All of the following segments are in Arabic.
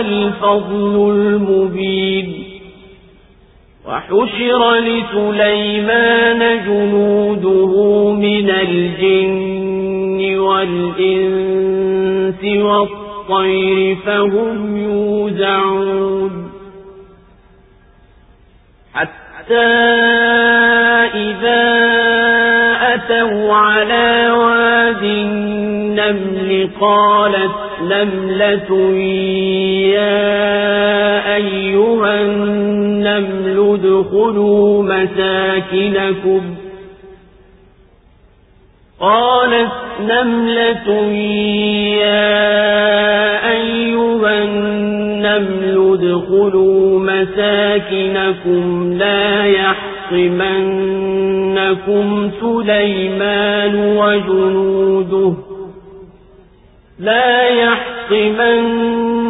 الفضل المبين وحشر لسليمان جنوده من الجن والإنس والطير فهم يوزعون حتى إذا أتوا على واد النمل قالت نملة يا أيها النمل ادخلوا مساكنكم قالت نملة يا أيها النمل ادخلوا مساكنكم لا يحطمنكم سليمان وجنوده لا يحطمنكم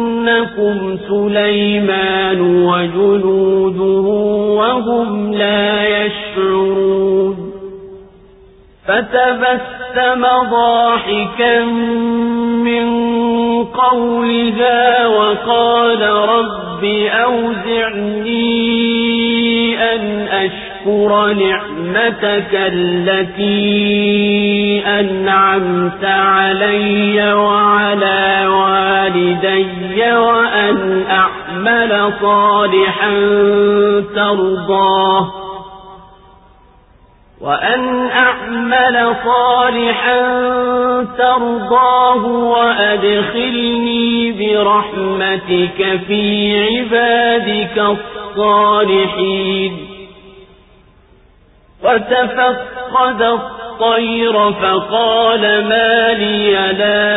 سليمان وجنوده وهم لا يشعرون. فتبسم ضاحكا من قولها وقال رب أوزعني أن أشكر نعمتك التي أنعمت علي وعلى والدي وأن أعمل صالحا ترضاه. وأن أعمل صالحا ترضاه وأدخلني برحمتك في عبادك الصالحين. وتفقد الطير فقال ما لي لا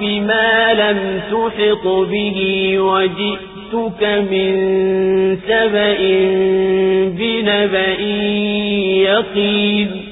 بما لم تحط به وجئتك من سبأ بنبأ يقين.